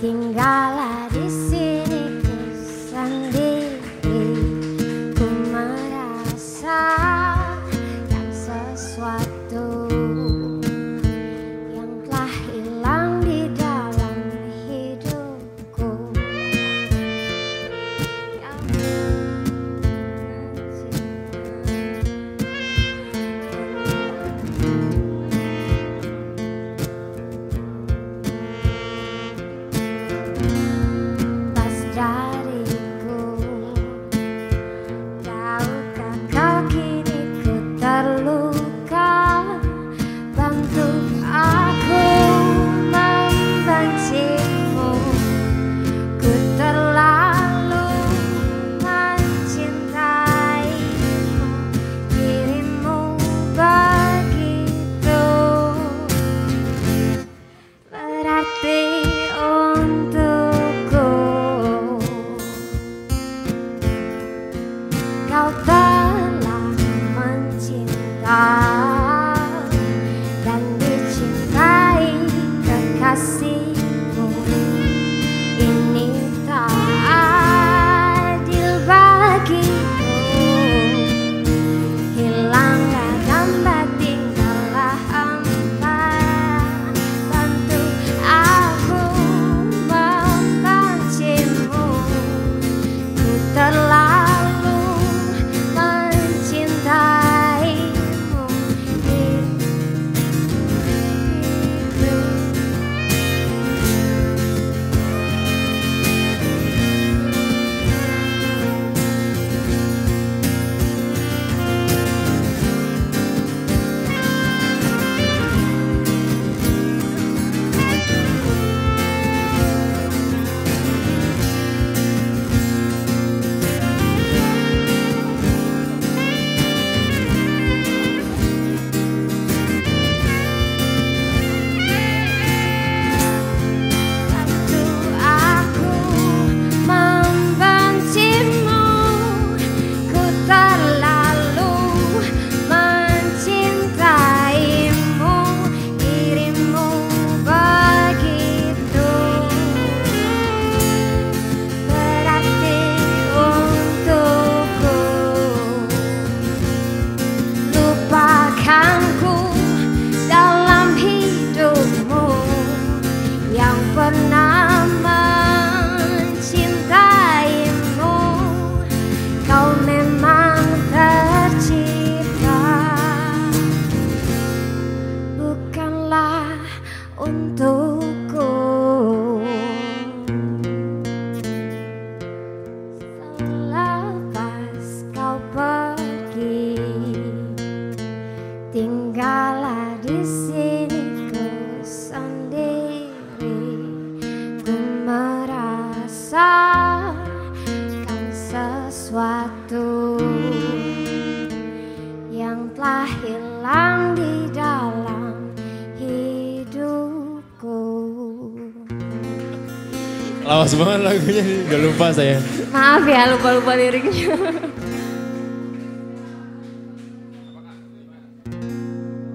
Tingala de si. Kau telah mencintai Tinggallah Lawas banget lagunya, udah lupa saya. Maaf ya lupa-lupa liriknya